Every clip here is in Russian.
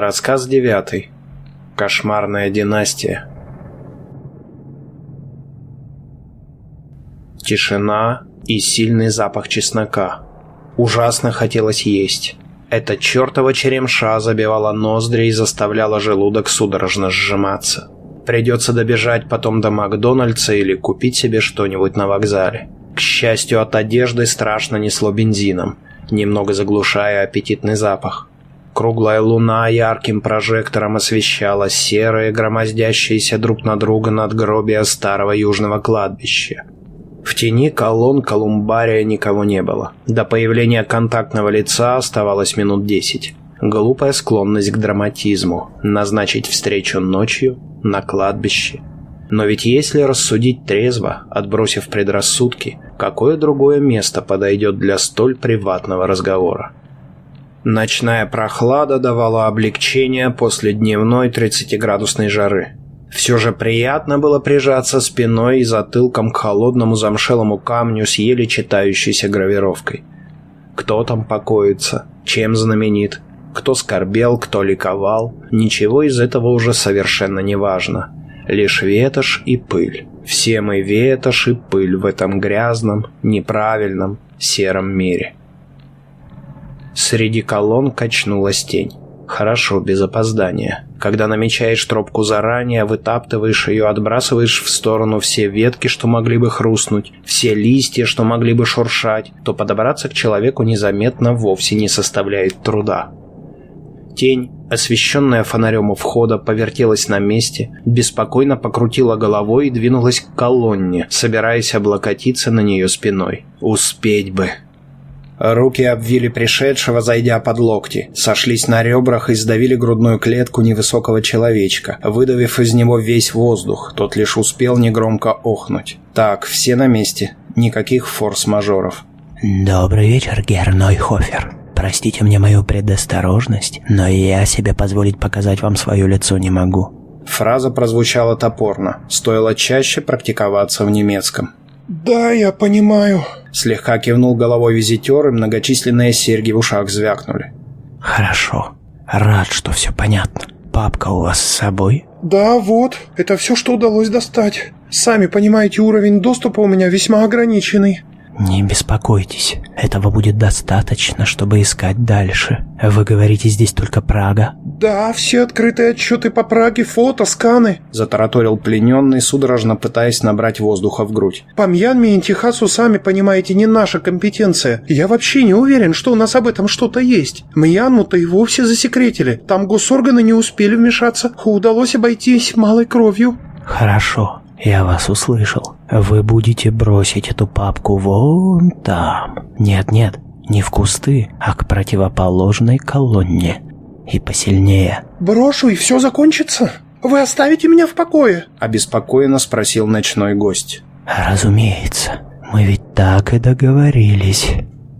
Рассказ девятый. Кошмарная династия. Тишина и сильный запах чеснока. Ужасно хотелось есть. Эта чертова черемша забивала ноздри и заставляла желудок судорожно сжиматься. Придется добежать потом до Макдональдса или купить себе что-нибудь на вокзале. К счастью, от одежды страшно несло бензином, немного заглушая аппетитный запах. Круглая луна ярким прожектором освещала серые, громоздящиеся друг на друга надгробия старого южного кладбища. В тени колонн колумбария никого не было. До появления контактного лица оставалось минут десять. Глупая склонность к драматизму. Назначить встречу ночью на кладбище. Но ведь если рассудить трезво, отбросив предрассудки, какое другое место подойдет для столь приватного разговора? Ночная прохлада давала облегчение после дневной 30-градусной жары. Все же приятно было прижаться спиной и затылком к холодному замшелому камню с еле читающейся гравировкой. Кто там покоится? Чем знаменит? Кто скорбел, кто ликовал? Ничего из этого уже совершенно не важно. Лишь ветошь и пыль. Все мы ветошь и пыль в этом грязном, неправильном, сером мире. Среди колонн качнулась тень. Хорошо, без опоздания. Когда намечаешь тропку заранее, вытаптываешь ее, отбрасываешь в сторону все ветки, что могли бы хрустнуть, все листья, что могли бы шуршать, то подобраться к человеку незаметно вовсе не составляет труда. Тень, освещенная фонарем у входа, повертелась на месте, беспокойно покрутила головой и двинулась к колонне, собираясь облокотиться на нее спиной. «Успеть бы!» Руки обвили пришедшего, зайдя под локти, сошлись на ребрах и сдавили грудную клетку невысокого человечка, выдавив из него весь воздух, тот лишь успел негромко охнуть. «Так, все на месте, никаких форс-мажоров». «Добрый вечер, Герной Хофер. Простите мне мою предосторожность, но я себе позволить показать вам свое лицо не могу». Фраза прозвучала топорно, стоило чаще практиковаться в немецком. «Да, я понимаю», — слегка кивнул головой визитер, и многочисленные серьги в ушах звякнули. «Хорошо. Рад, что все понятно. Папка у вас с собой?» «Да, вот. Это все, что удалось достать. Сами понимаете, уровень доступа у меня весьма ограниченный». «Не беспокойтесь, этого будет достаточно, чтобы искать дальше. Вы говорите, здесь только Прага?» «Да, все открытые отчеты по Праге, фото, сканы», — затараторил плененный, судорожно пытаясь набрать воздуха в грудь. «По Мьянме и Техасу, сами понимаете, не наша компетенция. Я вообще не уверен, что у нас об этом что-то есть. Мьянму-то и вовсе засекретили. Там госорганы не успели вмешаться. Удалось обойтись малой кровью». «Хорошо, я вас услышал. Вы будете бросить эту папку вон там. Нет-нет, не в кусты, а к противоположной колонне. И посильнее. Брошу, и все закончится? Вы оставите меня в покое? Обеспокоенно спросил ночной гость. Разумеется. Мы ведь так и договорились.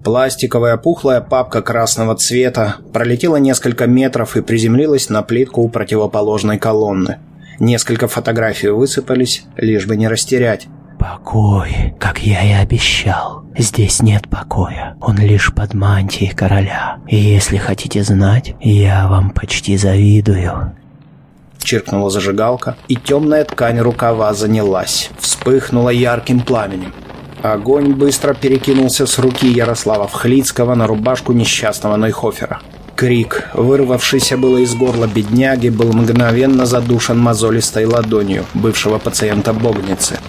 Пластиковая пухлая папка красного цвета пролетела несколько метров и приземлилась на плитку у противоположной колонны. Несколько фотографий высыпались, лишь бы не растерять. «Покой, как я и обещал. Здесь нет покоя, он лишь под мантией короля. И если хотите знать, я вам почти завидую». Чиркнула зажигалка, и темная ткань рукава занялась, вспыхнула ярким пламенем. Огонь быстро перекинулся с руки Ярослава Вхлицкого на рубашку несчастного Нойхофера. Крик, вырвавшийся было из горла бедняги, был мгновенно задушен мозолистой ладонью бывшего пациента Богницы.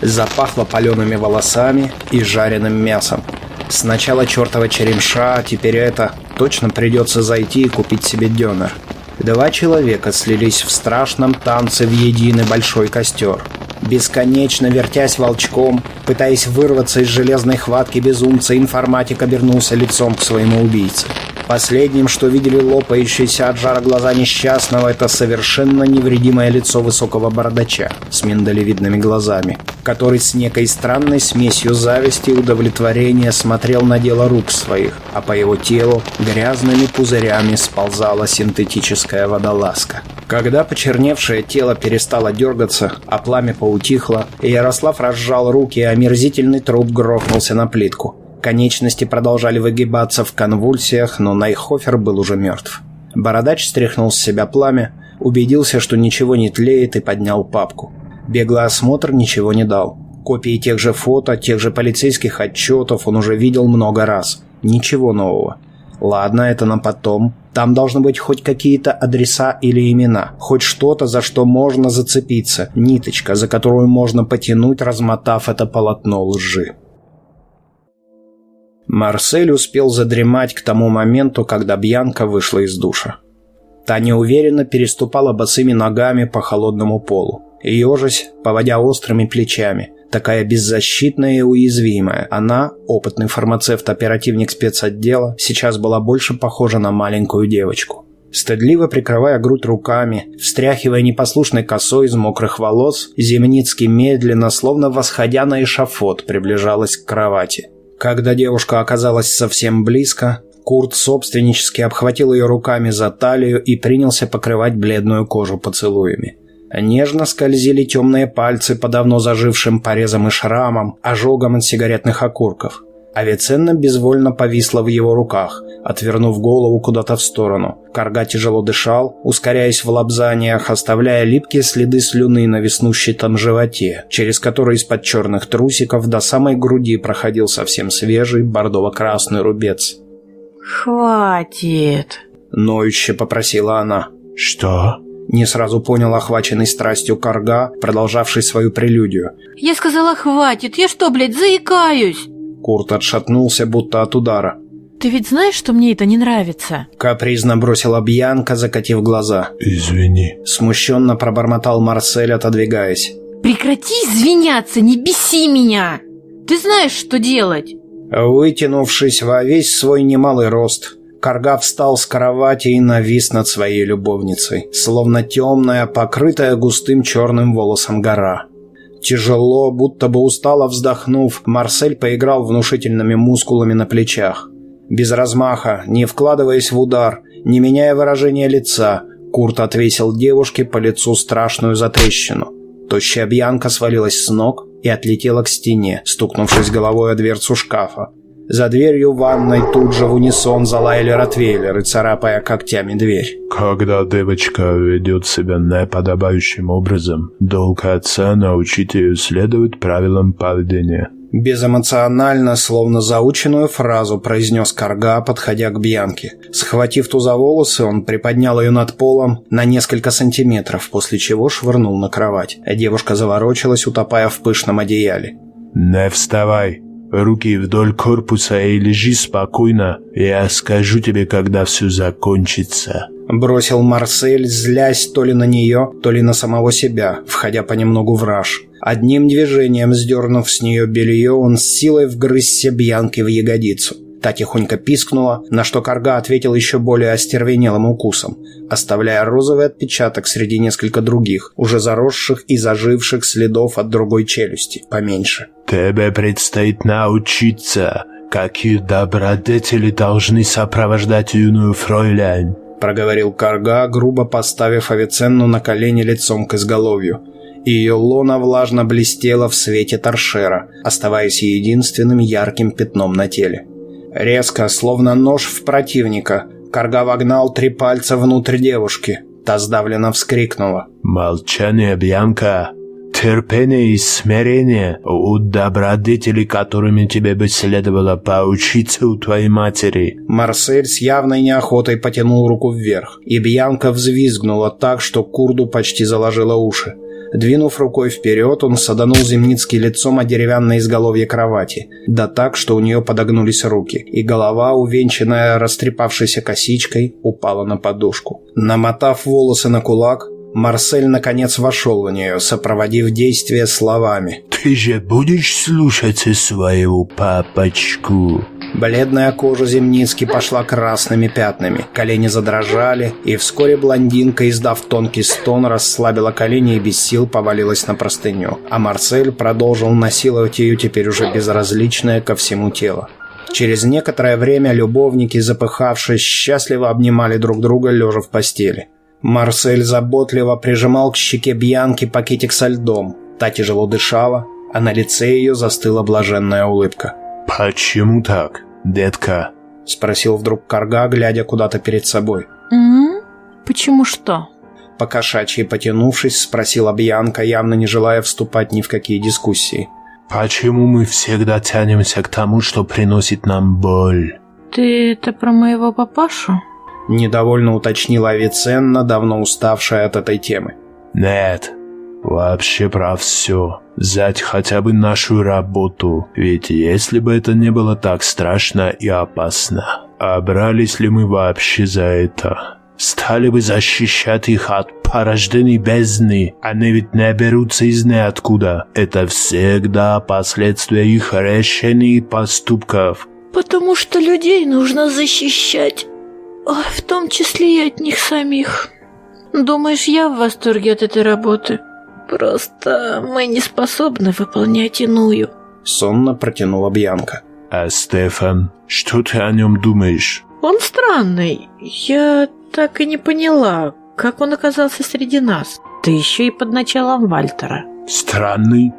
Запахло палеными волосами и жареным мясом. Сначала чертова черемша, а теперь это. Точно придется зайти и купить себе дёнер. Два человека слились в страшном танце в единый большой костер. Бесконечно вертясь волчком, пытаясь вырваться из железной хватки безумца, информатик обернулся лицом к своему убийце. Последним, что видели лопающиеся от жара глаза несчастного, это совершенно невредимое лицо высокого бородача с миндалевидными глазами, который с некой странной смесью зависти и удовлетворения смотрел на дело рук своих, а по его телу грязными пузырями сползала синтетическая водолазка. Когда почерневшее тело перестало дергаться, а пламя поутихло, Ярослав разжал руки, и омерзительный труп грохнулся на плитку. Конечности продолжали выгибаться в конвульсиях, но Найхофер был уже мертв. Бородач стряхнул с себя пламя, убедился, что ничего не тлеет и поднял папку. Беглый осмотр ничего не дал. Копии тех же фото, тех же полицейских отчетов он уже видел много раз. Ничего нового. Ладно, это на потом. Там должны быть хоть какие-то адреса или имена. Хоть что-то, за что можно зацепиться. Ниточка, за которую можно потянуть, размотав это полотно лжи. Марсель успел задремать к тому моменту, когда Бьянка вышла из душа. Та неуверенно переступала босыми ногами по холодному полу. Ежась, поводя острыми плечами, такая беззащитная и уязвимая. Она, опытный фармацевт-оперативник спецотдела, сейчас была больше похожа на маленькую девочку. Стыдливо прикрывая грудь руками, встряхивая непослушной косой из мокрых волос, Земницкий медленно, словно восходя на эшафот, приближалась к кровати. Когда девушка оказалась совсем близко, Курт собственнически обхватил ее руками за талию и принялся покрывать бледную кожу поцелуями. Нежно скользили темные пальцы по давно зажившим порезам и шрамам, ожогам от сигаретных окурков. Авиценна безвольно повисла в его руках, отвернув голову куда-то в сторону. Карга тяжело дышал, ускоряясь в лобзаниях, оставляя липкие следы слюны на веснущатом животе, через который из-под черных трусиков до самой груди проходил совсем свежий бордово-красный рубец. «Хватит!» — ноюще попросила она. «Что?» Не сразу понял охваченный страстью Карга, продолжавший свою прелюдию. «Я сказала, хватит! Я что, блядь, заикаюсь?» Курт отшатнулся, будто от удара. «Ты ведь знаешь, что мне это не нравится?» Капризно бросила Бьянка, закатив глаза. «Извини». Смущенно пробормотал Марсель, отодвигаясь. «Прекрати извиняться, не беси меня! Ты знаешь, что делать!» Вытянувшись во весь свой немалый рост, Карга встал с кровати и навис над своей любовницей, словно темная, покрытая густым черным волосом гора. Тяжело, будто бы устало вздохнув, Марсель поиграл внушительными мускулами на плечах. Без размаха, не вкладываясь в удар, не меняя выражения лица, Курт отвесил девушке по лицу страшную затрещину. Тощая Бьянка свалилась с ног и отлетела к стене, стукнувшись головой о дверцу шкафа. За дверью ванной тут же в унисон залаяли ротвейлеры, царапая когтями дверь. Когда девочка ведет себя неподобающим образом, долг отца научить ее следовать правилам поведения. Безэмоционально, словно заученную фразу, произнес Карга, подходя к Бьянке. Схватив ту за волосы, он приподнял ее над полом на несколько сантиметров, после чего швырнул на кровать. Девушка заворочилась, утопая в пышном одеяле. «Не вставай!» Руки вдоль корпуса и лежи спокойно. Я скажу тебе, когда все закончится». Бросил Марсель, злясь то ли на нее, то ли на самого себя, входя понемногу в раж. Одним движением, сдернув с нее белье, он с силой вгрызся Бьянки в ягодицу. Та тихонько пискнула, на что Карга ответил еще более остервенелым укусом, оставляя розовый отпечаток среди несколько других, уже заросших и заживших следов от другой челюсти, поменьше. «Тебе предстоит научиться, какие добродетели должны сопровождать юную фройляйн», проговорил Карга, грубо поставив Авиценну на колени лицом к изголовью. И ее лона влажно блестела в свете торшера, оставаясь единственным ярким пятном на теле. Резко, словно нож в противника, Карга вогнал три пальца внутрь девушки. Та сдавленно вскрикнула. «Молчание, Бьянка! Терпение и смирение у добродетелей, которыми тебе бы следовало поучиться у твоей матери». Марсель с явной неохотой потянул руку вверх, и Бьянка взвизгнула так, что Курду почти заложила уши. Двинув рукой вперед, он саданул Земницкий лицом о деревянное изголовье кровати, да так, что у нее подогнулись руки, и голова, увенчанная растрепавшейся косичкой, упала на подушку. Намотав волосы на кулак, Марсель наконец вошел в нее, сопроводив действие словами. «Ты же будешь слушать своего папочку?» Бледная кожа Земницки пошла красными пятнами, колени задрожали, и вскоре блондинка, издав тонкий стон, расслабила колени и без сил повалилась на простыню, а Марсель продолжил насиловать ее теперь уже безразличное ко всему тело. Через некоторое время любовники, запыхавшись, счастливо обнимали друг друга, лежа в постели. Марсель заботливо прижимал к щеке Бьянки пакетик со льдом. Та тяжело дышала, а на лице ее застыла блаженная улыбка. «Почему так, детка?» — спросил вдруг Карга, глядя куда-то перед собой. М? Почему что? Покошачьи потянувшись, спросила Бьянка, явно не желая вступать ни в какие дискуссии. Почему мы всегда тянемся к тому, что приносит нам боль? Ты это про моего папашу? Недовольно уточнила Авиценна, давно уставшая от этой темы. Нет, вообще про все. Взять хотя бы нашу работу. Ведь если бы это не было так страшно и опасно, а брались ли мы вообще за это? Стали бы защищать их от порождений бездны. Они ведь не берутся из ниоткуда. Это всегда последствия их решений и поступков. Потому что людей нужно защищать. Ой, В том числе и от них самих. Думаешь, я в восторге от этой работы? Просто мы не способны выполнять иную. Сонно протянула Бьянка. А Стефан, что ты о нем думаешь? Он странный. Я так и не поняла, как он оказался среди нас. Ты еще и под началом Вальтера. Странный?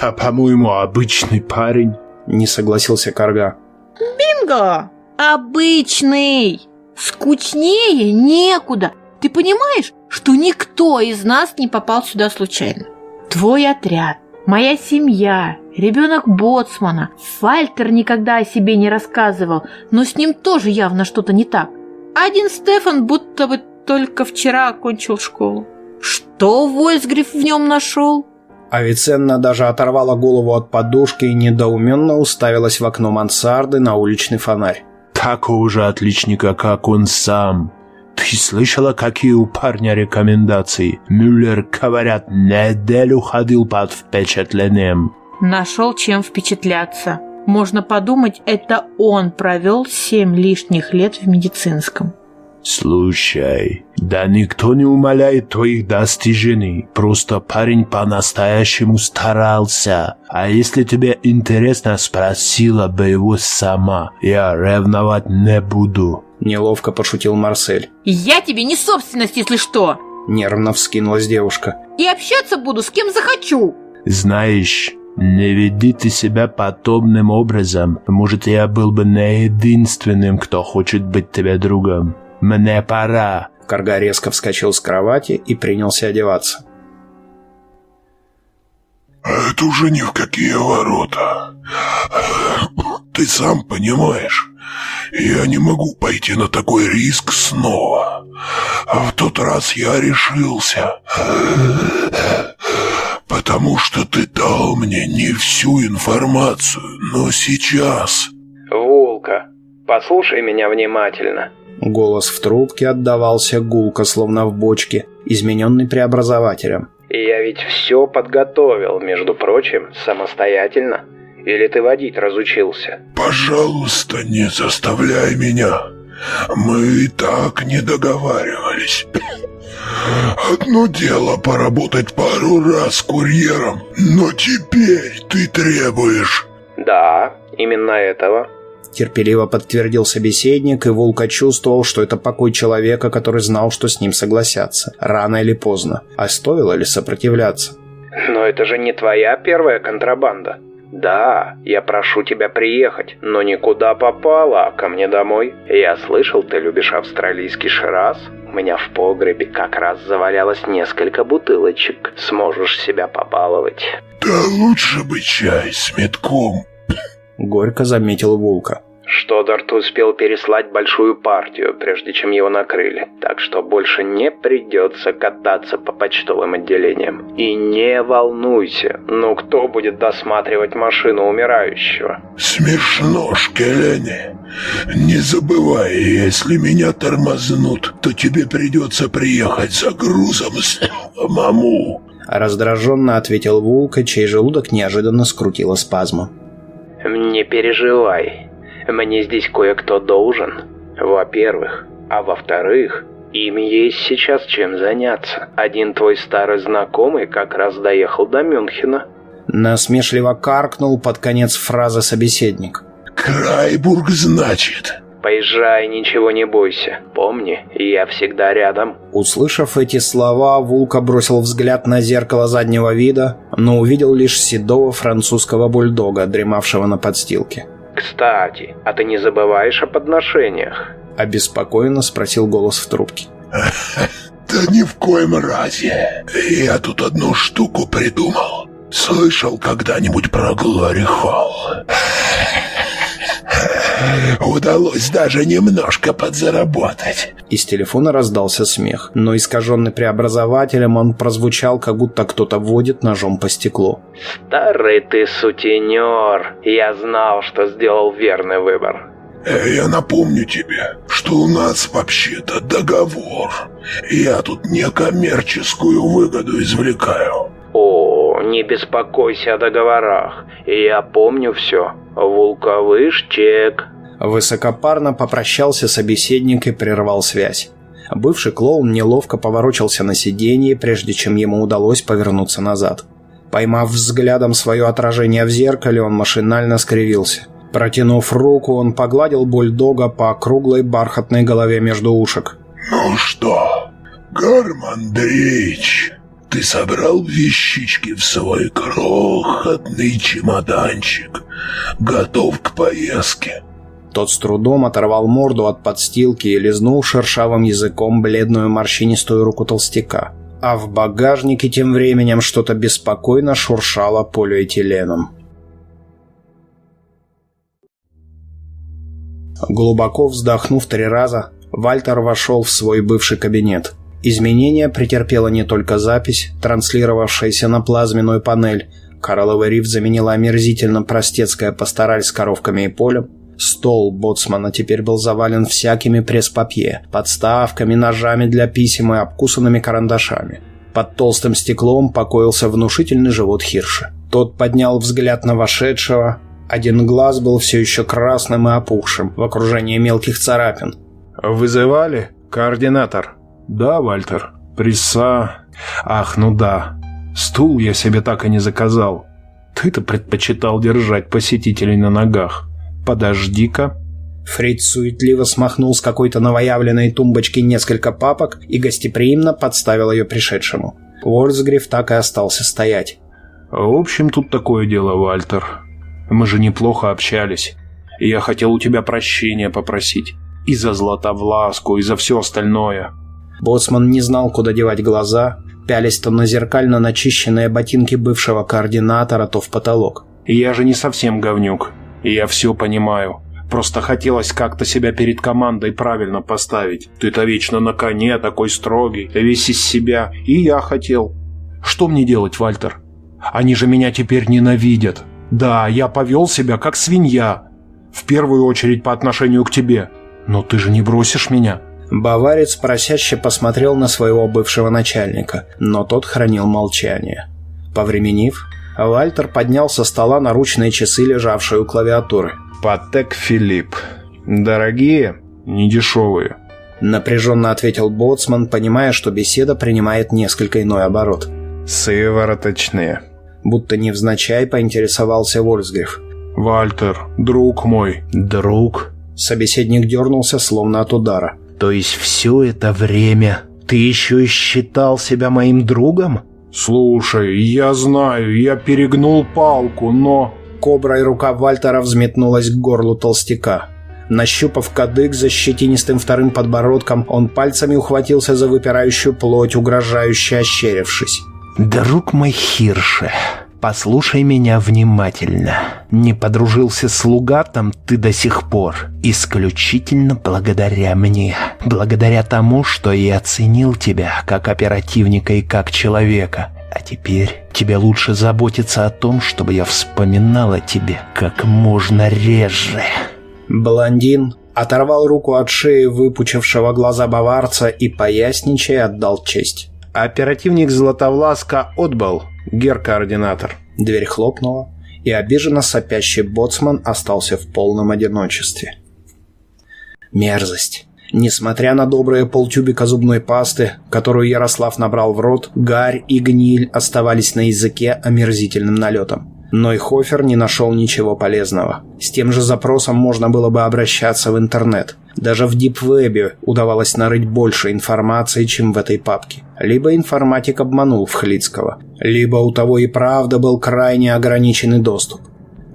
Да, по-моему, обычный парень. Не согласился Карга. Бинго! Обычный! Скучнее некуда. Ты понимаешь, что никто из нас не попал сюда случайно? Твой отряд, моя семья, ребенок боцмана. Фальтер никогда о себе не рассказывал, но с ним тоже явно что-то не так. Один Стефан будто бы только вчера окончил школу. Что Войсгриф в нем нашел? Авиценна даже оторвала голову от подушки и недоуменно уставилась в окно мансарды на уличный фонарь. Такого же отличника, как он сам. Ты слышала, какие у парня рекомендации? Мюллер, говорят, неделю ходил под впечатлением. Нашел чем впечатляться. Можно подумать, это он провел семь лишних лет в медицинском. Слушай, да никто не умаляет твоих достижений. Просто парень по-настоящему старался. А если тебе интересно, спросила бы его сама. Я ревновать не буду. Неловко пошутил Марсель. Я тебе не собственность, если что. Нервно вскинулась девушка. И общаться буду с кем захочу. Знаешь, не веди ты себя подобным образом. Может, я был бы не единственным, кто хочет быть тебе другом. Мне пора. Карга резко вскочил с кровати и принялся одеваться. Это уже ни в какие ворота. Ты сам понимаешь, я не могу пойти на такой риск снова. А в тот раз я решился. Потому что ты дал мне не всю информацию, но сейчас... Волка, послушай меня внимательно. Голос в трубке отдавался гулко, словно в бочке, измененный преобразователем. «Я ведь все подготовил, между прочим, самостоятельно. Или ты водить разучился?» «Пожалуйста, не заставляй меня. Мы и так не договаривались. Одно дело поработать пару раз курьером, но теперь ты требуешь...» «Да, именно этого», терпеливо подтвердил собеседник, и Волка чувствовал, что это покой человека, который знал, что с ним согласятся, рано или поздно. А стоило ли сопротивляться? «Но это же не твоя первая контрабанда. Да, я прошу тебя приехать, но никуда попало, а ко мне домой. Я слышал, ты любишь австралийский шираз. У меня в погребе как раз завалялось несколько бутылочек. Сможешь себя побаловать». «Да лучше бы чай с метком», — горько заметил Волка. Штодарт успел переслать большую партию, прежде чем его накрыли, так что больше не придется кататься по почтовым отделениям. И не волнуйся, ну кто будет досматривать машину умирающего? Смешно, Шкелени. Не забывай, если меня тормознут, то тебе придется приехать за грузом самому. Раздраженно ответил Вулка, чей желудок неожиданно скрутило спазмом. «Не переживай, мне здесь кое-кто должен. Во-первых. А во-вторых, им есть сейчас чем заняться. Один твой старый знакомый как раз доехал до Мюнхена». Насмешливо каркнул под конец фразы собеседник. «Крайбург, значит?» Поезжай, ничего не бойся. Помни, я всегда рядом». Услышав эти слова, Вулка бросил взгляд на зеркало заднего вида, но увидел лишь седого французского бульдога, дремавшего на подстилке. «Кстати, а ты не забываешь о подношениях?» — обеспокоенно спросил голос в трубке. Да ни в коем разе. Я тут одну штуку придумал. Слышал когда-нибудь про Глори Холл? Удалось даже немножко подзаработать. Из телефона раздался смех, но искаженный преобразователем он прозвучал, как будто кто-то водит ножом по стеклу. «Старый ты сутенер! Я знал, что сделал верный выбор. Э, Я напомню тебе, что у нас вообще-то договор. Я тут не коммерческую выгоду извлекаю. О, не беспокойся о договорах. Я помню все. Вулковыш чек. Высокопарно попрощался собеседник и прервал связь. Бывший клоун неловко поворочился на сиденье, прежде чем ему удалось повернуться назад. Поймав взглядом свое отражение в зеркале, он машинально скривился. Протянув руку, он погладил бульдога по круглой бархатной голове между ушек. Ну что, Гарм ты собрал вещички в свой крохотный чемоданчик. Готов к поездке. Тот с трудом оторвал морду от подстилки и лизнул шершавым языком бледную морщинистую руку толстяка. А в багажнике тем временем что-то беспокойно шуршало полиэтиленом. Глубоко вздохнув три раза, Вальтер вошел в свой бывший кабинет. Изменения претерпела не только запись, транслировавшаяся на плазменную панель. Коралловый риф заменила омерзительно простецкая пастораль с коровками и полем. Стол боцмана теперь был завален всякими пресс-папье, подставками, ножами для писем и обкусанными карандашами. Под толстым стеклом покоился внушительный живот Хирша. Тот поднял взгляд на вошедшего. Один глаз был все еще красным и опухшим, в окружении мелких царапин. «Вызывали? Координатор?» «Да, Вальтер. Присса... Ах, ну да. Стул я себе так и не заказал. Ты-то предпочитал держать посетителей на ногах. Подожди-ка». Фриц суетливо смахнул с какой-то новоявленной тумбочки несколько папок и гостеприимно подставил ее пришедшему. Уорсгриф так и остался стоять. «В общем, тут такое дело, Вальтер. Мы же неплохо общались. И я хотел у тебя прощения попросить. И за Златовласку, и за все остальное». Боцман не знал, куда девать глаза, пялись то на зеркально начищенные ботинки бывшего координатора, то в потолок. «Я же не совсем говнюк. И я все понимаю. Просто хотелось как-то себя перед командой правильно поставить. Ты-то вечно на коне, такой строгий, весь из себя. И я хотел. Что мне делать, Вальтер? Они же меня теперь ненавидят. Да, я повел себя как свинья. В первую очередь по отношению к тебе. Но ты же не бросишь меня. Баварец просяще посмотрел на своего бывшего начальника, но тот хранил молчание. Повременив, Вальтер поднял со стола наручные часы, лежавшие у клавиатуры. Патек Филипп. Дорогие, недешевые. Напряженно ответил Боцман, понимая, что беседа принимает несколько иной оборот. Сывороточные. Будто невзначай поинтересовался Вольсгриф. Вальтер, друг мой. Друг? Собеседник дернулся, словно от удара. То есть все это время ты еще и считал себя моим другом? Слушай, я знаю, я перегнул палку, но... Коброй рука Вальтера взметнулась к горлу толстяка. Нащупав кадык за щетинистым вторым подбородком, он пальцами ухватился за выпирающую плоть, угрожающе ощерившись. Друг мой Хирше, послушай меня внимательно. Не подружился с Лугатом ты до сих пор исключительно благодаря мне. Благодаря тому, что я оценил тебя как оперативника и как человека. А теперь тебе лучше заботиться о том, чтобы я вспоминал о тебе как можно реже. Блондин оторвал руку от шеи выпучившего глаза баварца и, поясничая, отдал честь. Оперативник Златовласка отбыл, гер-координатор. Дверь хлопнула, и обиженно сопящий боцман остался в полном одиночестве. Мерзость. Несмотря на добрые полтюбика зубной пасты, которую Ярослав набрал в рот, гарь и гниль оставались на языке омерзительным налетом. Но и Хофер не нашел ничего полезного. С тем же запросом можно было бы обращаться в интернет. Даже в дипвебе удавалось нарыть больше информации, чем в этой папке. Либо информатик обманул Вхлицкого, либо у того и правда был крайне ограниченный доступ.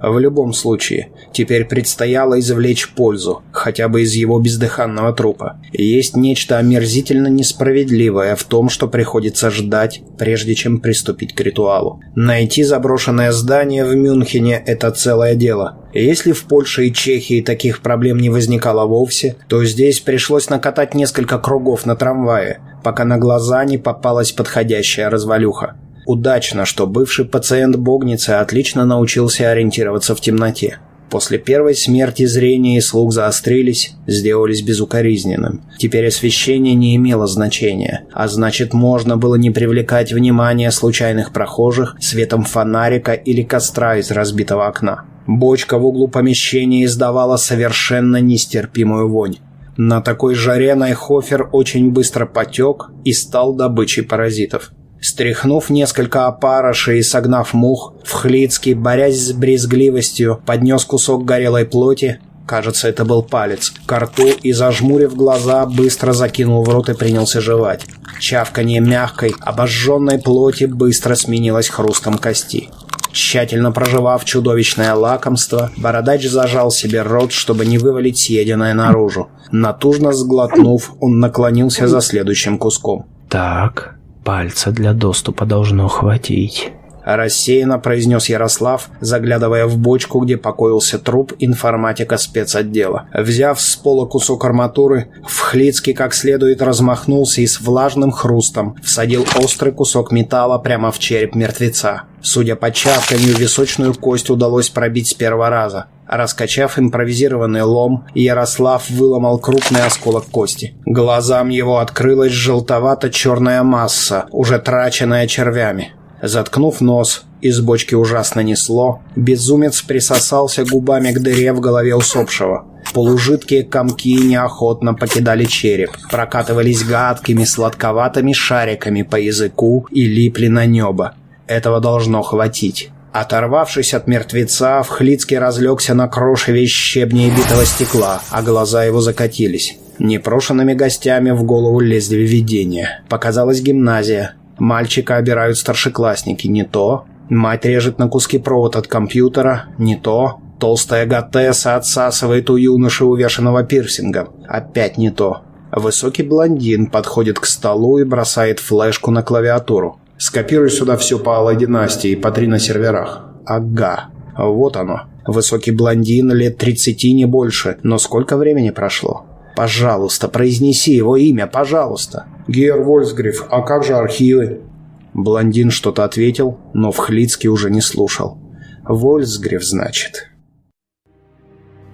В любом случае, теперь предстояло извлечь пользу, хотя бы из его бездыханного трупа. Есть нечто омерзительно несправедливое в том, что приходится ждать, прежде чем приступить к ритуалу. Найти заброшенное здание в Мюнхене – это целое дело. Если в Польше и Чехии таких проблем не возникало вовсе, то здесь пришлось накатать несколько кругов на трамвае, пока на глаза не попалась подходящая развалюха. Удачно, что бывший пациент Богницы отлично научился ориентироваться в темноте. После первой смерти зрение и слух заострились, сделались безукоризненным. Теперь освещение не имело значения, а значит можно было не привлекать внимание случайных прохожих светом фонарика или костра из разбитого окна. Бочка в углу помещения издавала совершенно нестерпимую вонь. На такой жаре Найхофер очень быстро потек и стал добычей паразитов. Стряхнув несколько опарышей и согнав мух, Вхлицкий, борясь с брезгливостью, поднес кусок горелой плоти, кажется, это был палец, к рту и, зажмурив глаза, быстро закинул в рот и принялся жевать. Чавканье мягкой, обожженной плоти быстро сменилось хрустом кости. Тщательно проживав чудовищное лакомство, бородач зажал себе рот, чтобы не вывалить съеденное наружу. Натужно сглотнув, он наклонился за следующим куском. «Так, Пальца для доступа должно хватить. Рассеянно произнес Ярослав, заглядывая в бочку, где покоился труп информатика спецотдела. Взяв с пола кусок арматуры, Вхлицкий как следует размахнулся и с влажным хрустом всадил острый кусок металла прямо в череп мертвеца. Судя по чавканью, височную кость удалось пробить с первого раза. Раскачав импровизированный лом, Ярослав выломал крупный осколок кости. Глазам его открылась желтовато-черная масса, уже траченная червями. Заткнув нос, из бочки ужасно несло, безумец присосался губами к дыре в голове усопшего. Полужидкие комки неохотно покидали череп, прокатывались гадкими сладковатыми шариками по языку и липли на небо. Этого должно хватить. Оторвавшись от мертвеца, Вхлицкий разлегся на крошеве щебня и битого стекла, а глаза его закатились. Непрошенными гостями в голову лезли видения. Показалась гимназия. Мальчика обирают старшеклассники. Не то. Мать режет на куски провод от компьютера. Не то. Толстая готесса отсасывает у юноши, увешанного пирсингом. Опять не то. Высокий блондин подходит к столу и бросает флешку на клавиатуру. Скопируй сюда все по Алой династии, по три на серверах. Ага, вот оно. Высокий блондин, лет 30 не больше, но сколько времени прошло? Пожалуйста, произнеси его имя, пожалуйста. Гер Вольсгриф, а как же архивы? Блондин что-то ответил, но Вхлицкий уже не слушал. Вольсгриф, значит.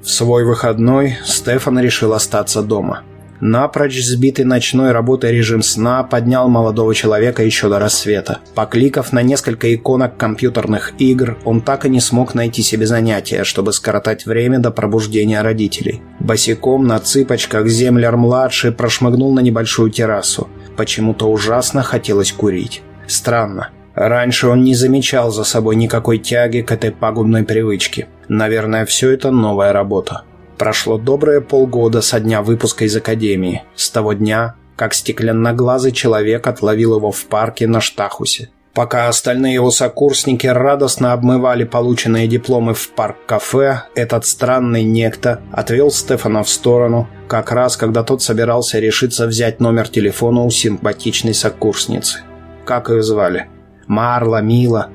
В свой выходной Стефан решил остаться дома. Напрочь сбитый ночной работой режим сна поднял молодого человека еще до рассвета. Покликав на несколько иконок компьютерных игр, он так и не смог найти себе занятия, чтобы скоротать время до пробуждения родителей. Босиком на цыпочках Земляр-младший прошмыгнул на небольшую террасу. Почему-то ужасно хотелось курить. Странно. Раньше он не замечал за собой никакой тяги к этой пагубной привычке. Наверное, все это новая работа. Прошло доброе полгода со дня выпуска из академии, с того дня, как стеклянноглазый человек отловил его в парке на Штахусе. Пока остальные его сокурсники радостно обмывали полученные дипломы в парк-кафе, этот странный некто отвел Стефана в сторону, как раз когда тот собирался решиться взять номер телефона у симпатичной сокурсницы. Как ее звали? Марла, Мила?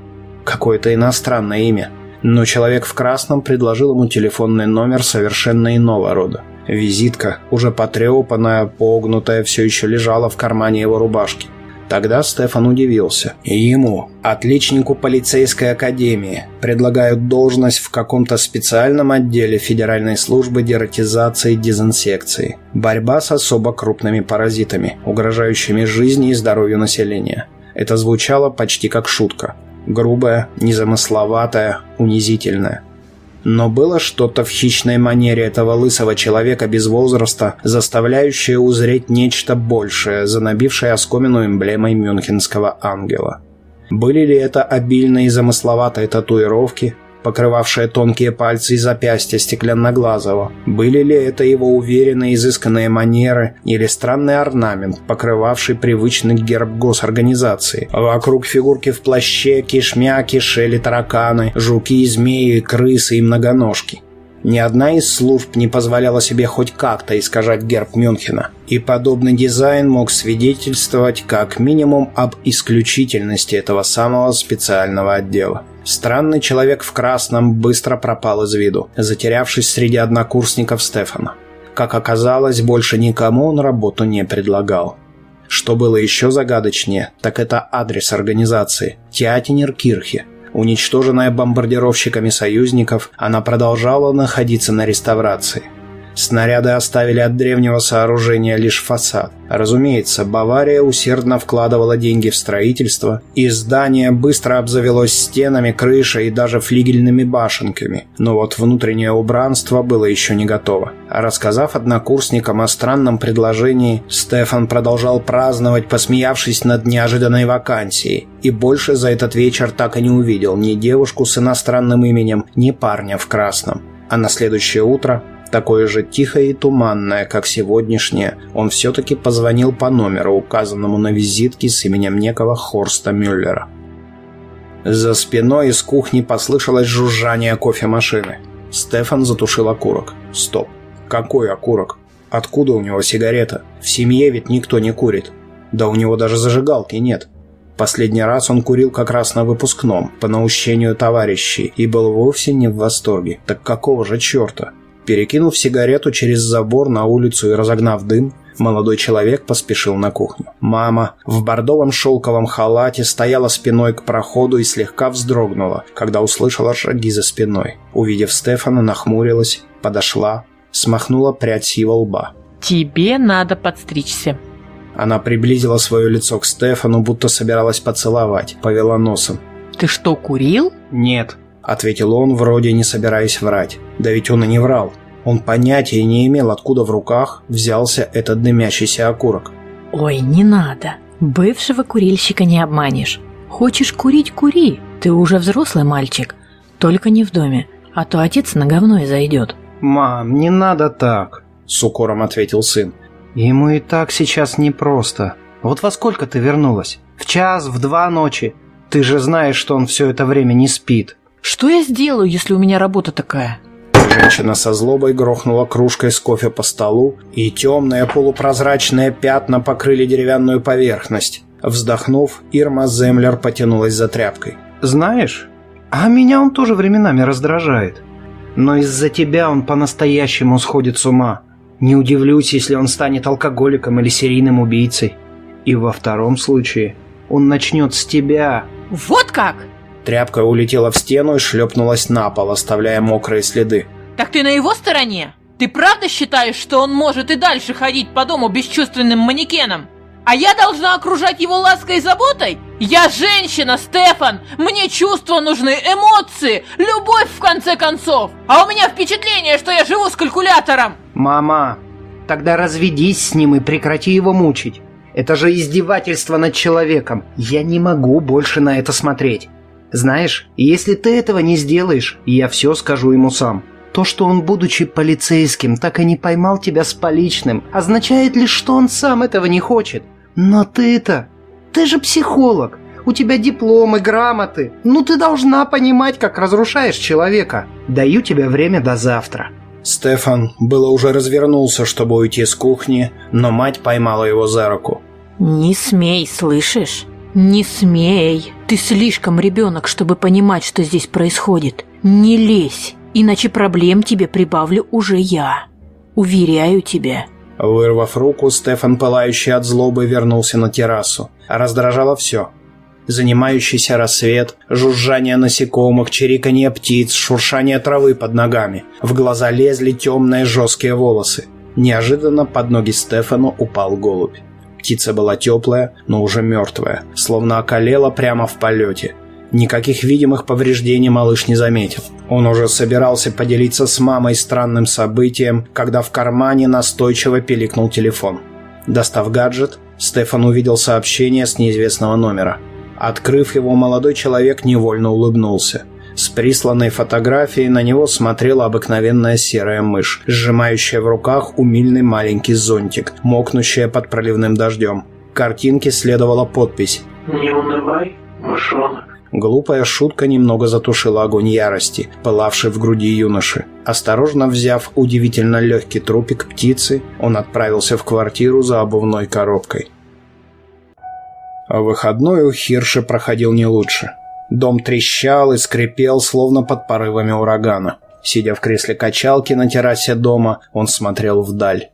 Какое-то иностранное имя. Но человек в красном предложил ему телефонный номер совершенно иного рода. Визитка, уже потрепанная, погнутая, все еще лежала в кармане его рубашки. Тогда Стефан удивился. Ему, отличнику полицейской академии, предлагают должность в каком-то специальном отделе Федеральной службы дератизации и дезинсекции. Борьба с особо крупными паразитами, угрожающими жизни и здоровью населения. Это звучало почти как шутка грубая, незамысловатая, унизительная. Но было что-то в хищной манере этого лысого человека без возраста, заставляющее узреть нечто большее, занабившее оскомину эмблемой мюнхенского ангела. Были ли это обильные замысловатые татуировки, покрывавшая тонкие пальцы и запястья стеклянноглазого. Были ли это его уверенные изысканные манеры или странный орнамент, покрывавший привычный герб госорганизации? Вокруг фигурки в плаще кишмя кишели тараканы, жуки, змеи, крысы и многоножки. Ни одна из служб не позволяла себе хоть как-то искажать герб Мюнхена, и подобный дизайн мог свидетельствовать как минимум об исключительности этого самого специального отдела. Странный человек в красном быстро пропал из виду, затерявшись среди однокурсников Стефана. Как оказалось, больше никому он работу не предлагал. Что было еще загадочнее, так это адрес организации – Театинер Кирхи – Уничтоженная бомбардировщиками союзников, она продолжала находиться на реставрации. Снаряды оставили от древнего сооружения лишь фасад. Разумеется, Бавария усердно вкладывала деньги в строительство, и здание быстро обзавелось стенами, крышей и даже флигельными башенками. Но вот внутреннее убранство было еще не готово. Рассказав однокурсникам о странном предложении, Стефан продолжал праздновать, посмеявшись над неожиданной вакансией. И больше за этот вечер так и не увидел ни девушку с иностранным именем, ни парня в красном. А на следующее утро такое же тихое и туманное, как сегодняшнее, он все-таки позвонил по номеру, указанному на визитке с именем некого Хорста Мюллера. За спиной из кухни послышалось жужжание кофемашины. Стефан затушил окурок. Стоп. Какой окурок? Откуда у него сигарета? В семье ведь никто не курит. Да у него даже зажигалки нет. Последний раз он курил как раз на выпускном, по наущению товарищей, и был вовсе не в восторге. Так какого же черта? Перекинув сигарету через забор на улицу и разогнав дым, молодой человек поспешил на кухню. Мама в бордовом шелковом халате стояла спиной к проходу и слегка вздрогнула, когда услышала шаги за спиной. Увидев Стефана, нахмурилась, подошла, смахнула прядь с его лба. Тебе надо подстричься. Она приблизила свое лицо к Стефану, будто собиралась поцеловать, повела носом. Ты что, курил? «Нет», — ответил он, вроде не собираясь врать. Да ведь он и не врал. Он понятия не имел, откуда в руках взялся этот дымящийся окурок. Ой, не надо. Бывшего курильщика не обманешь. Хочешь курить – кури. Ты уже взрослый мальчик. Только не в доме, а то отец на говно и зайдет. «Мам, не надо так», — с укором ответил сын. «Ему и так сейчас непросто. Вот во сколько ты вернулась? В час, в два ночи? Ты же знаешь, что он все это время не спит». Что я сделаю, если у меня работа такая? Женщина со злобой грохнула кружкой с кофе по столу, и темные полупрозрачные пятна покрыли деревянную поверхность. Вздохнув, Ирма Землер потянулась за тряпкой. «Знаешь, а меня он тоже временами раздражает. Но из-за тебя он по-настоящему сходит с ума. Не удивлюсь, если он станет алкоголиком или серийным убийцей. И во втором случае он начнет с тебя». Вот как? Тряпка улетела в стену и шлепнулась на пол, оставляя мокрые следы. Так ты на его стороне? Ты правда считаешь, что он может и дальше ходить по дому бесчувственным манекеном? А я должна окружать его лаской и заботой? Я женщина, Стефан! Мне чувства нужны, эмоции, любовь в конце концов! А у меня впечатление, что я живу с калькулятором! «Мама, тогда разведись с ним и прекрати его мучить. Это же издевательство над человеком. Я не могу больше на это смотреть. Знаешь, если ты этого не сделаешь, я все скажу ему сам. То, что он, будучи полицейским, так и не поймал тебя с поличным, означает лишь, что он сам этого не хочет. Но ты-то... Ты же психолог. У тебя дипломы, грамоты. Ну ты должна понимать, как разрушаешь человека. Даю тебе время до завтра. Стефан было уже развернулся, чтобы уйти с кухни, но мать поймала его за руку. Не смей, слышишь? Не смей. Ты слишком ребенок, чтобы понимать, что здесь происходит. Не лезь, иначе проблем тебе прибавлю уже я. Уверяю тебя. Вырвав руку, Стефан, пылающий от злобы, вернулся на террасу. Раздражало все. Занимающийся рассвет, жужжание насекомых, чириканье птиц, шуршание травы под ногами. В глаза лезли темные жесткие волосы. Неожиданно под ноги Стефану упал голубь. Птица была теплая, но уже мертвая, словно околела прямо в полете. Никаких видимых повреждений малыш не заметил. Он уже собирался поделиться с мамой странным событием, когда в кармане настойчиво пиликнул телефон. Достав гаджет, Стефан увидел сообщение с неизвестного номера. Открыв его, молодой человек невольно улыбнулся. С присланной фотографией на него смотрела обыкновенная серая мышь, сжимающая в руках умильный маленький зонтик, мокнущая под проливным дождем. К картинке следовала подпись «Не унывай, мышонок». Глупая шутка немного затушила огонь ярости, пылавший в груди юноши. Осторожно взяв удивительно легкий трупик птицы, он отправился в квартиру за обувной коробкой. Выходной у Хирша проходил не лучше. Дом трещал и скрипел, словно под порывами урагана. Сидя в кресле качалки на террасе дома, он смотрел вдаль.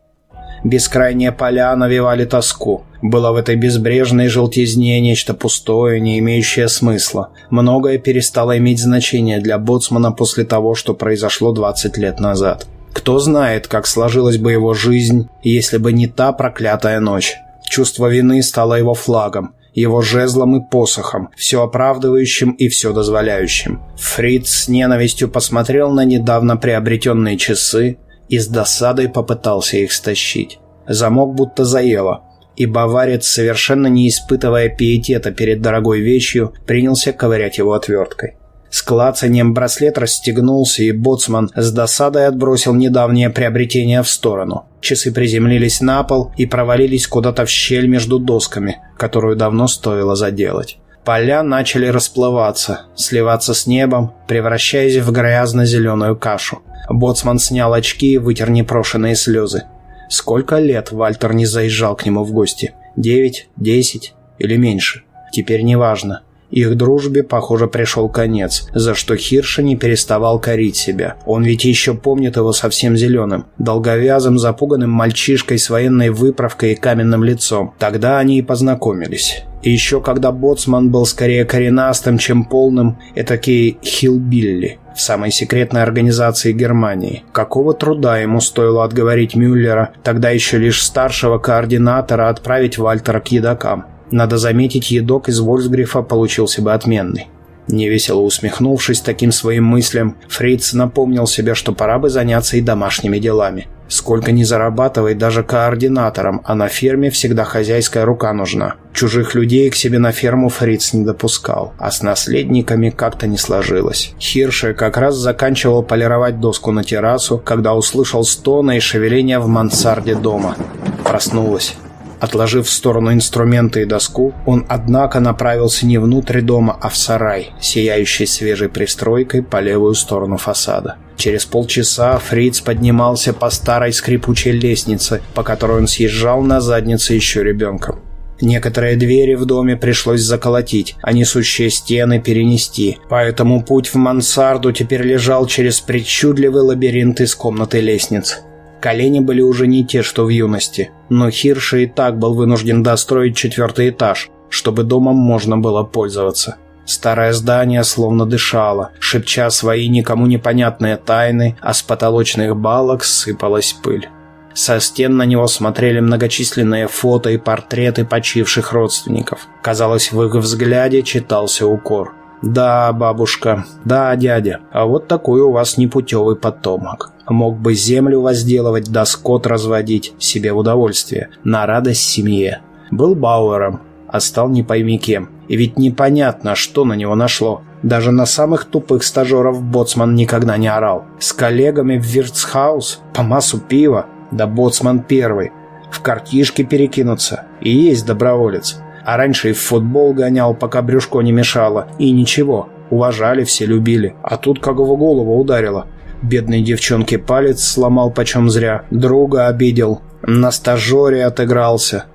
Бескрайние поля навевали тоску. Было в этой безбрежной желтизне нечто пустое, не имеющее смысла. Многое перестало иметь значение для Боцмана после того, что произошло 20 лет назад. Кто знает, как сложилась бы его жизнь, если бы не та проклятая ночь. Чувство вины стало его флагом, его жезлом и посохом, все оправдывающим и все дозволяющим. Фриц с ненавистью посмотрел на недавно приобретенные часы и с досадой попытался их стащить. Замок будто заело, и баварец, совершенно не испытывая пиетета перед дорогой вещью, принялся ковырять его отверткой. С клацанием браслет расстегнулся, и боцман с досадой отбросил недавнее приобретение в сторону. Часы приземлились на пол и провалились куда-то в щель между досками, которую давно стоило заделать. Поля начали расплываться, сливаться с небом, превращаясь в грязно-зеленую кашу. Боцман снял очки и вытер непрошенные слезы. Сколько лет Вальтер не заезжал к нему в гости? Девять? Десять? Или меньше? Теперь неважно. Их дружбе, похоже, пришел конец, за что Хирша не переставал корить себя. Он ведь еще помнит его совсем зеленым, долговязым, запуганным мальчишкой с военной выправкой и каменным лицом. Тогда они и познакомились. И еще когда Боцман был скорее коренастым, чем полным, этакий хилбилли в самой секретной организации Германии. Какого труда ему стоило отговорить Мюллера, тогда еще лишь старшего координатора, отправить Вальтера к едокам. Надо заметить, едок из Вольсгрифа получился бы отменный. Невесело усмехнувшись таким своим мыслям, Фриц напомнил себе, что пора бы заняться и домашними делами. Сколько ни зарабатывай даже координатором, а на ферме всегда хозяйская рука нужна. Чужих людей к себе на ферму Фриц не допускал, а с наследниками как-то не сложилось. Хирше как раз заканчивал полировать доску на террасу, когда услышал стоны и шевеление в мансарде дома. Проснулась. Отложив в сторону инструменты и доску, он, однако, направился не внутрь дома, а в сарай, сияющий свежей пристройкой по левую сторону фасада. Через полчаса Фриц поднимался по старой скрипучей лестнице, по которой он съезжал на заднице еще ребенком. Некоторые двери в доме пришлось заколотить, а несущие стены перенести, поэтому путь в мансарду теперь лежал через причудливый лабиринт из комнаты лестниц. Колени были уже не те, что в юности, но Хирша и так был вынужден достроить четвертый этаж, чтобы домом можно было пользоваться. Старое здание словно дышало, шепча свои никому непонятные тайны, а с потолочных балок сыпалась пыль. Со стен на него смотрели многочисленные фото и портреты почивших родственников. Казалось, в их взгляде читался укор. «Да, бабушка, да, дядя, а вот такой у вас непутевый потомок. Мог бы землю возделывать, да скот разводить, себе в удовольствие, на радость семье. Был Бауэром, а стал не пойми кем. И ведь непонятно, что на него нашло. Даже на самых тупых стажеров Боцман никогда не орал. С коллегами в Вирцхаус по массу пива, да Боцман первый. В картишки перекинуться. И есть доброволец. А раньше и в футбол гонял, пока брюшко не мешало. И ничего, уважали, все любили. А тут как в голову ударило. Бедной девчонке палец сломал почем зря, друга обидел, на стажере отыгрался.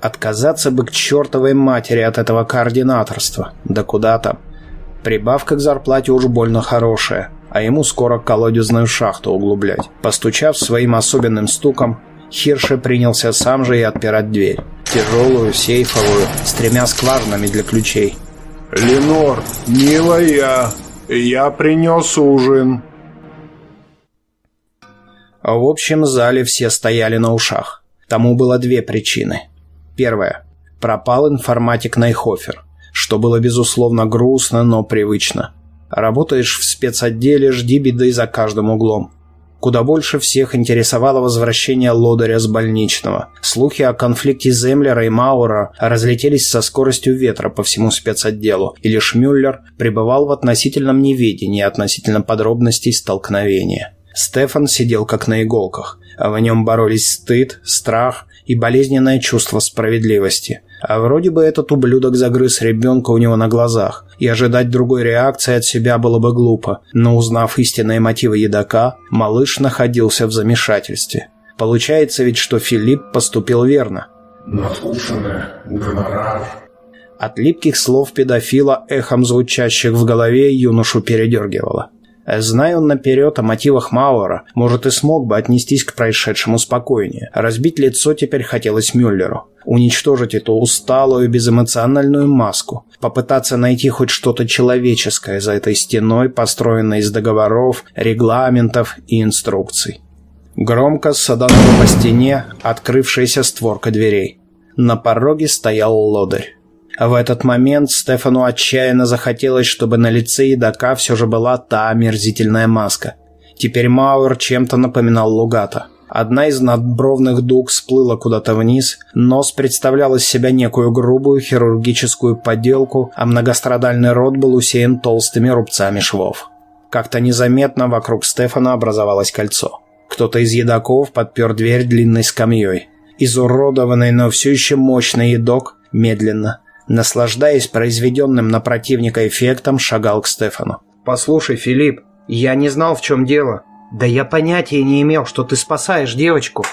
Отказаться бы к чертовой матери от этого координаторства. Да куда там. Прибавка к зарплате уж больно хорошая, а ему скоро колодезную шахту углублять. Постучав своим особенным стуком, Хирше принялся сам же и отпирать дверь. Тяжелую, сейфовую, с тремя скважинами для ключей. «Ленор, милая, я принес ужин». В общем зале все стояли на ушах. Тому было две причины. Первая. Пропал информатик Найхофер, что было безусловно грустно, но привычно. Работаешь в спецотделе, жди беды за каждым углом. Куда больше всех интересовало возвращение лодыря с больничного. Слухи о конфликте Землера и Маура разлетелись со скоростью ветра по всему спецотделу, и лишь Мюллер пребывал в относительном неведении относительно подробностей столкновения. Стефан сидел как на иголках, а в нем боролись стыд, страх и болезненное чувство справедливости – а вроде бы этот ублюдок загрыз ребенка у него на глазах, и ожидать другой реакции от себя было бы глупо, но узнав истинные мотивы едока, малыш находился в замешательстве. Получается ведь, что Филипп поступил верно. Надкушенное, гонорар. От липких слов педофила, эхом звучащих в голове, юношу передергивало. Зная он наперед о мотивах Мауэра, может и смог бы отнестись к происшедшему спокойнее. Разбить лицо теперь хотелось Мюллеру уничтожить эту усталую, безэмоциональную маску, попытаться найти хоть что-то человеческое за этой стеной, построенной из договоров, регламентов и инструкций. Громко саданула по стене открывшаяся створка дверей. На пороге стоял лодырь. В этот момент Стефану отчаянно захотелось, чтобы на лице едока все же была та омерзительная маска. Теперь Мауэр чем-то напоминал Лугата. Одна из надбровных дуг сплыла куда-то вниз, нос представлял из себя некую грубую хирургическую подделку, а многострадальный рот был усеян толстыми рубцами швов. Как-то незаметно вокруг Стефана образовалось кольцо. Кто-то из едоков подпер дверь длинной скамьей. Изуродованный, но все еще мощный едок медленно, наслаждаясь произведенным на противника эффектом, шагал к Стефану. «Послушай, Филипп, я не знал, в чем дело», «Да я понятия не имел, что ты спасаешь девочку».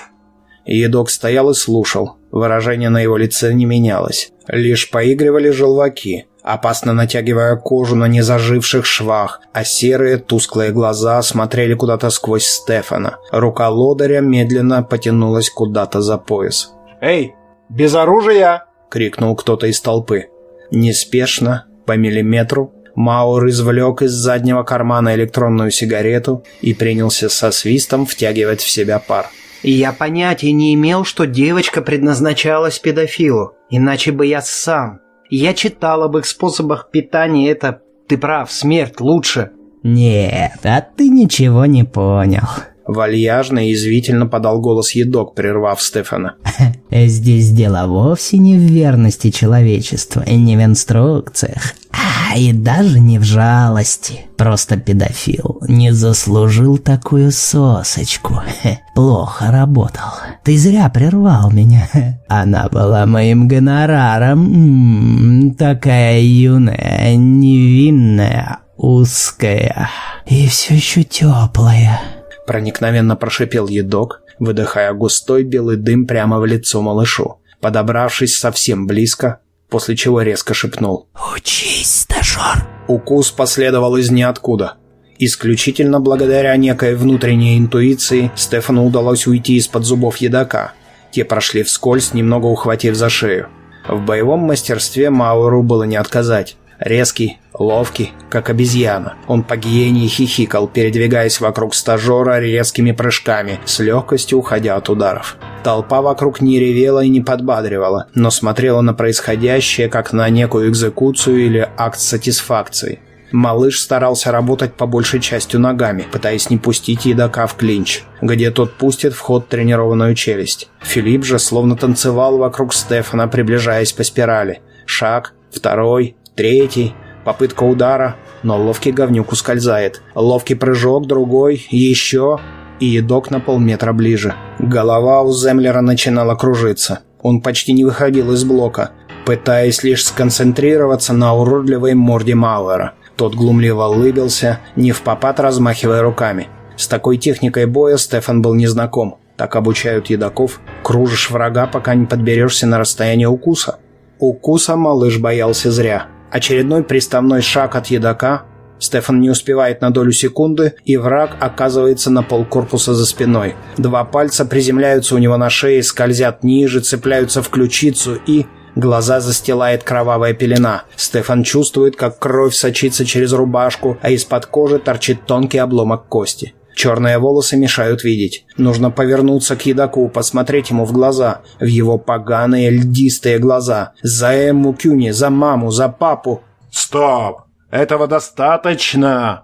Едок стоял и слушал. Выражение на его лице не менялось. Лишь поигрывали желваки, опасно натягивая кожу на незаживших швах, а серые тусклые глаза смотрели куда-то сквозь Стефана. Рука лодыря медленно потянулась куда-то за пояс. «Эй, без оружия!» — крикнул кто-то из толпы. Неспешно, по миллиметру, Маур извлек из заднего кармана электронную сигарету и принялся со свистом втягивать в себя пар. «Я понятия не имел, что девочка предназначалась педофилу, иначе бы я сам. Я читал об их способах питания, это... Ты прав, смерть лучше». «Нет, а ты ничего не понял», Вальяжно и извительно подал голос едок, прервав Стефана. «Здесь дело вовсе не в верности человечества и не в инструкциях, а и даже не в жалости. Просто педофил не заслужил такую сосочку. Плохо работал. Ты зря прервал меня. Она была моим гонораром. М -м, такая юная, невинная, узкая и все еще теплая». Проникновенно прошипел едок, выдыхая густой белый дым прямо в лицо малышу. Подобравшись совсем близко, после чего резко шепнул. «Учись, стажер!» Укус последовал из ниоткуда. Исключительно благодаря некой внутренней интуиции Стефану удалось уйти из-под зубов едока. Те прошли вскользь, немного ухватив за шею. В боевом мастерстве Мауру было не отказать. Резкий, ловкий, как обезьяна. Он по гиене хихикал, передвигаясь вокруг стажера резкими прыжками, с легкостью уходя от ударов. Толпа вокруг не ревела и не подбадривала, но смотрела на происходящее, как на некую экзекуцию или акт сатисфакции. Малыш старался работать по большей частью ногами, пытаясь не пустить едока в клинч, где тот пустит в ход тренированную челюсть. Филипп же словно танцевал вокруг Стефана, приближаясь по спирали. Шаг, второй, Третий. Попытка удара, но ловкий говнюк ускользает. Ловкий прыжок, другой, еще... И едок на полметра ближе. Голова у Землера начинала кружиться. Он почти не выходил из блока, пытаясь лишь сконцентрироваться на уродливой морде Мауэра. Тот глумливо улыбился, не в попад размахивая руками. С такой техникой боя Стефан был незнаком. Так обучают едоков. Кружишь врага, пока не подберешься на расстояние укуса. Укуса малыш боялся зря. Очередной приставной шаг от едока. Стефан не успевает на долю секунды, и враг оказывается на полкорпуса за спиной. Два пальца приземляются у него на шее, скользят ниже, цепляются в ключицу и... Глаза застилает кровавая пелена. Стефан чувствует, как кровь сочится через рубашку, а из-под кожи торчит тонкий обломок кости. Черные волосы мешают видеть. Нужно повернуться к едоку, посмотреть ему в глаза, в его поганые льдистые глаза. За Эмму Кюни, за маму, за папу. «Стоп! Этого достаточно!»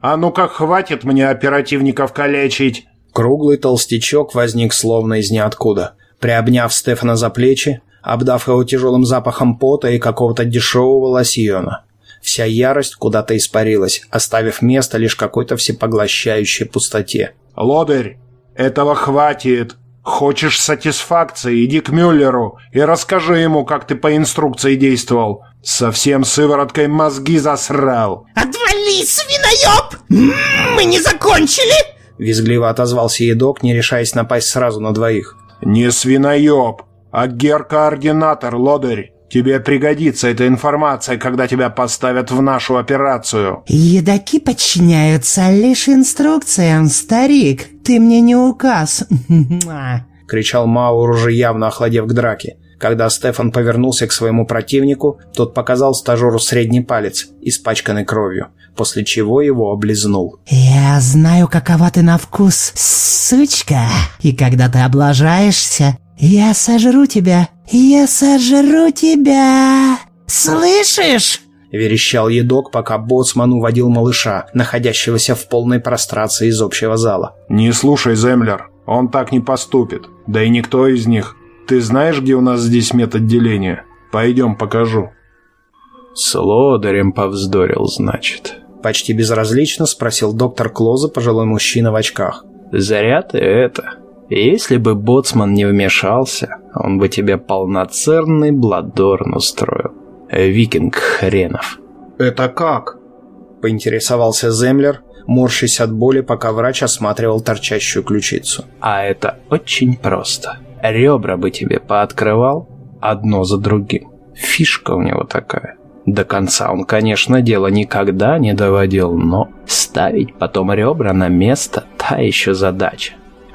А ну-ка, хватит мне оперативников калечить!» Круглый толстячок возник словно из ниоткуда. Приобняв Стефана за плечи, обдав его тяжелым запахом пота и какого-то дешевого лосьона. Вся ярость куда-то испарилась, оставив место лишь какой-то всепоглощающей пустоте. «Лодырь, этого хватит! Хочешь сатисфакции, иди к Мюллеру и расскажи ему, как ты по инструкции действовал. Совсем сывороткой мозги засрал!» «Отвали, свиноеб! Мы не закончили!» Визгливо отозвался едок, не решаясь напасть сразу на двоих. «Не свиноеб, а гер-координатор, лодырь. Тебе пригодится эта информация, когда тебя поставят в нашу операцию». «Едаки подчиняются лишь инструкциям, старик. Ты мне не указ». кричал Маур, уже явно охладев к драке. Когда Стефан повернулся к своему противнику, тот показал стажеру средний палец, испачканный кровью, после чего его облизнул. «Я знаю, какова ты на вкус, сучка. И когда ты облажаешься, я сожру тебя. Я сожру тебя. Слышишь?» верещал едок, пока боцман уводил малыша, находящегося в полной прострации из общего зала. «Не слушай, Землер, он так не поступит. Да и никто из них. Ты знаешь, где у нас здесь метод деления? Пойдем, покажу». «С лодырем повздорил, значит». Почти безразлично спросил доктор Клоза, пожилой мужчина в очках. «Зря ты это. Если бы боцман не вмешался, он бы тебе полноценный бладорн устроил. Викинг хренов». «Это как?» — поинтересовался Землер, морщась от боли, пока врач осматривал торчащую ключицу. «А это очень просто. Ребра бы тебе пооткрывал одно за другим. Фишка у него такая. До конца он, конечно, дело никогда не доводил, но ставить потом ребра на место – та еще задача.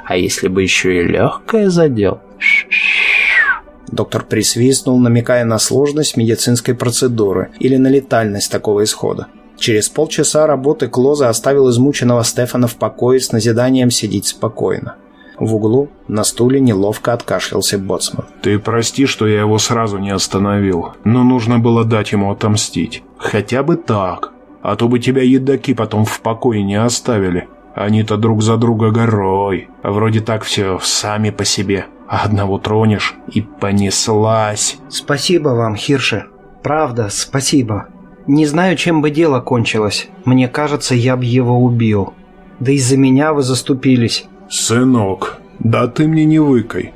А если бы еще и легкое задел? Доктор присвистнул, намекая на сложность медицинской процедуры или на летальность такого исхода. Через полчаса работы Клоза оставил измученного Стефана в покое с назиданием сидеть спокойно. В углу на стуле неловко откашлялся боцман. «Ты прости, что я его сразу не остановил, но нужно было дать ему отомстить. Хотя бы так, а то бы тебя едаки потом в покое не оставили. Они-то друг за друга горой, вроде так все сами по себе. А одного тронешь и понеслась». «Спасибо вам, Хирше. Правда, спасибо. Не знаю, чем бы дело кончилось. Мне кажется, я бы его убил. Да из-за меня вы заступились». «Сынок, да ты мне не выкай.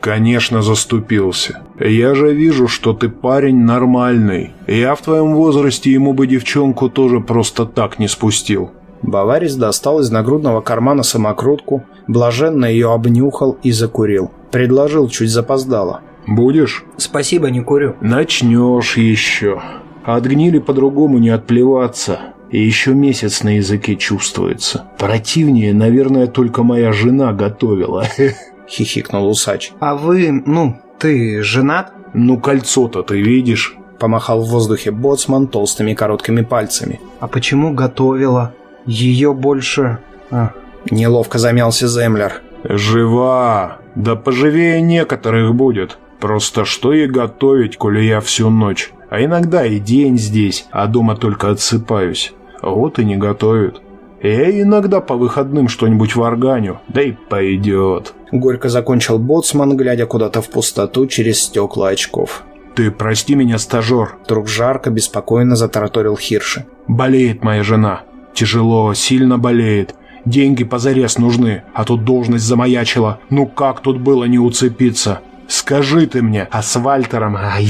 Конечно, заступился. Я же вижу, что ты парень нормальный. Я в твоем возрасте ему бы девчонку тоже просто так не спустил». Баварис достал из нагрудного кармана самокрутку, блаженно ее обнюхал и закурил. Предложил чуть запоздало. «Будешь?» «Спасибо, не курю». «Начнешь еще. От гнили по-другому не отплеваться. И еще месяц на языке чувствуется. Противнее, наверное, только моя жена готовила. Хихикнул усач. А вы, ну, ты женат? Ну, кольцо-то ты видишь? Помахал в воздухе боцман толстыми короткими пальцами. А почему готовила? Ее больше... А, неловко замялся Землер. Жива. Да поживее некоторых будет. Просто что и готовить, коли я всю ночь. А иногда и день здесь, а дома только отсыпаюсь. Вот и не готовят. Я иногда по выходным что-нибудь варганю, да и пойдет. Горько закончил боцман, глядя куда-то в пустоту через стекла очков. «Ты прости меня, стажер!» Вдруг жарко, беспокойно затараторил Хирши. «Болеет моя жена. Тяжело, сильно болеет. Деньги позарез нужны, а тут должность замаячила. Ну как тут было не уцепиться? Скажи ты мне, а с Вальтером ай,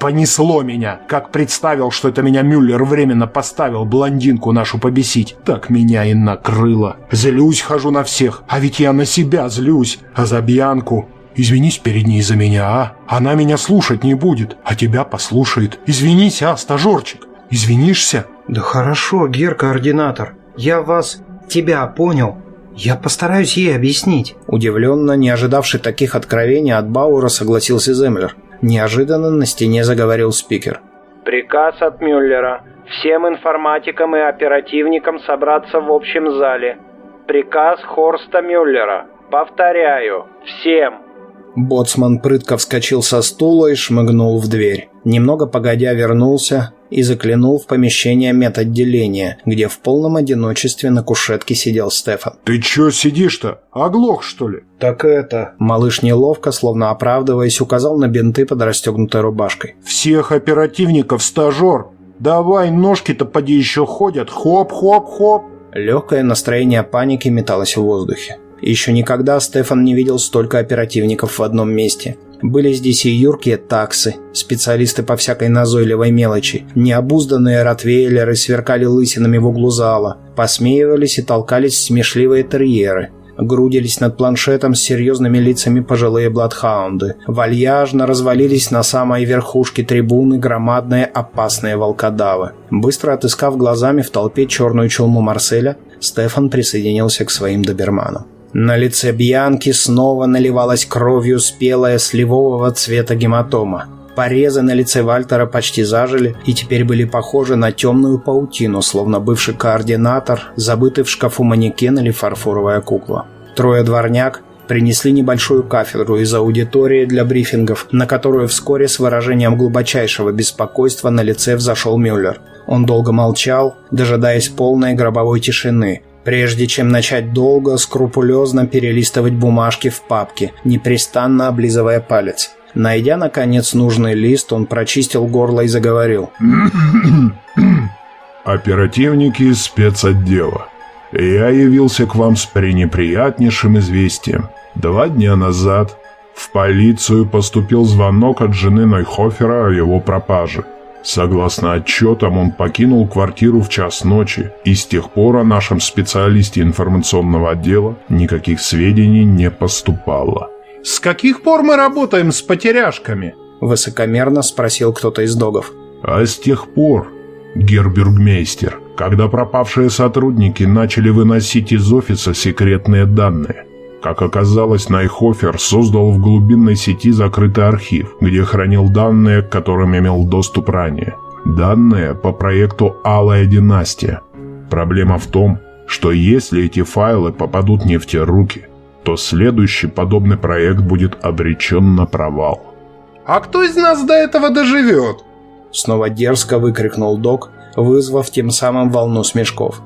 понесло меня, как представил, что это меня Мюллер временно поставил блондинку нашу побесить. Так меня и накрыло. Злюсь хожу на всех, а ведь я на себя злюсь, а за Бьянку Извинись перед ней за меня, а? Она меня слушать не будет, а тебя послушает. Извинись, а, стажерчик? Извинишься? Да хорошо, гер-координатор. Я вас, тебя понял. «Я постараюсь ей объяснить». Удивленно, не ожидавший таких откровений от Баура, согласился Землер. Неожиданно на стене заговорил спикер. «Приказ от Мюллера. Всем информатикам и оперативникам собраться в общем зале. Приказ Хорста Мюллера. Повторяю, всем!» Боцман прытко вскочил со стула и шмыгнул в дверь. Немного погодя вернулся, и заглянул в помещение медотделения, где в полном одиночестве на кушетке сидел Стефан. «Ты чё сидишь-то? Оглох, что ли?» «Так это...» Малыш неловко, словно оправдываясь, указал на бинты под расстегнутой рубашкой. «Всех оперативников стажер! Давай, ножки-то поди еще ходят! Хоп-хоп-хоп!» Легкое настроение паники металось в воздухе. Еще никогда Стефан не видел столько оперативников в одном месте. Были здесь и юркие таксы, специалисты по всякой назойливой мелочи. Необузданные ротвейлеры сверкали лысинами в углу зала. Посмеивались и толкались смешливые терьеры. Грудились над планшетом с серьезными лицами пожилые бладхаунды. Вальяжно развалились на самой верхушке трибуны громадные опасные волкодавы. Быстро отыскав глазами в толпе черную чалму Марселя, Стефан присоединился к своим доберманам. На лице Бьянки снова наливалась кровью спелая сливового цвета гематома. Порезы на лице Вальтера почти зажили и теперь были похожи на темную паутину, словно бывший координатор, забытый в шкафу манекен или фарфоровая кукла. Трое дворняк принесли небольшую кафедру из аудитории для брифингов, на которую вскоре с выражением глубочайшего беспокойства на лице взошел Мюллер. Он долго молчал, дожидаясь полной гробовой тишины, прежде чем начать долго, скрупулезно перелистывать бумажки в папке, непрестанно облизывая палец. Найдя, наконец, нужный лист, он прочистил горло и заговорил. «Оперативники спецотдела. Я явился к вам с пренеприятнейшим известием. Два дня назад в полицию поступил звонок от жены Нойхофера о его пропаже. Согласно отчетам, он покинул квартиру в час ночи, и с тех пор о нашем специалисте информационного отдела никаких сведений не поступало. «С каких пор мы работаем с потеряшками?» Высокомерно спросил кто-то из догов. А с тех пор, гербергмейстер, когда пропавшие сотрудники начали выносить из офиса секретные данные. Как оказалось, Найхофер создал в глубинной сети закрытый архив, где хранил данные, к которым имел доступ ранее. Данные по проекту «Алая династия». Проблема в том, что если эти файлы попадут не в те руки, то следующий подобный проект будет обречен на провал. «А кто из нас до этого доживет?» Снова дерзко выкрикнул док, вызвав тем самым волну смешков.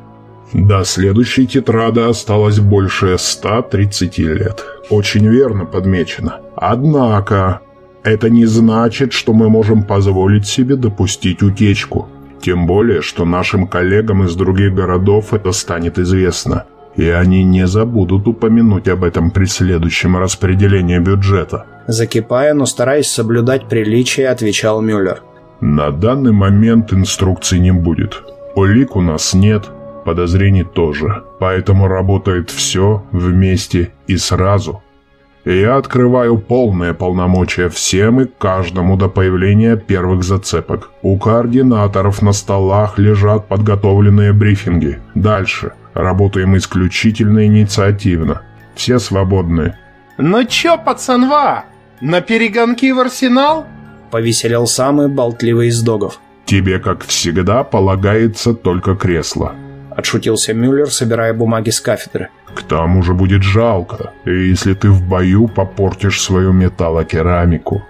До следующей тетрады осталось больше 130 лет. Очень верно подмечено. Однако, это не значит, что мы можем позволить себе допустить утечку. Тем более, что нашим коллегам из других городов это станет известно. И они не забудут упомянуть об этом при следующем распределении бюджета. Закипая, но стараясь соблюдать приличие, отвечал Мюллер. На данный момент инструкций не будет. Улик у нас нет, подозрений тоже. Поэтому работает все вместе и сразу. Я открываю полные полномочия всем и каждому до появления первых зацепок. У координаторов на столах лежат подготовленные брифинги. Дальше. Работаем исключительно инициативно. Все свободны. «Ну чё, пацанва, на перегонки в арсенал?» Повеселял самый болтливый из догов. Тебе, как всегда, полагается только кресло. Отшутился Мюллер, собирая бумаги с кафедры. К тому же будет жалко, если ты в бою попортишь свою металлокерамику.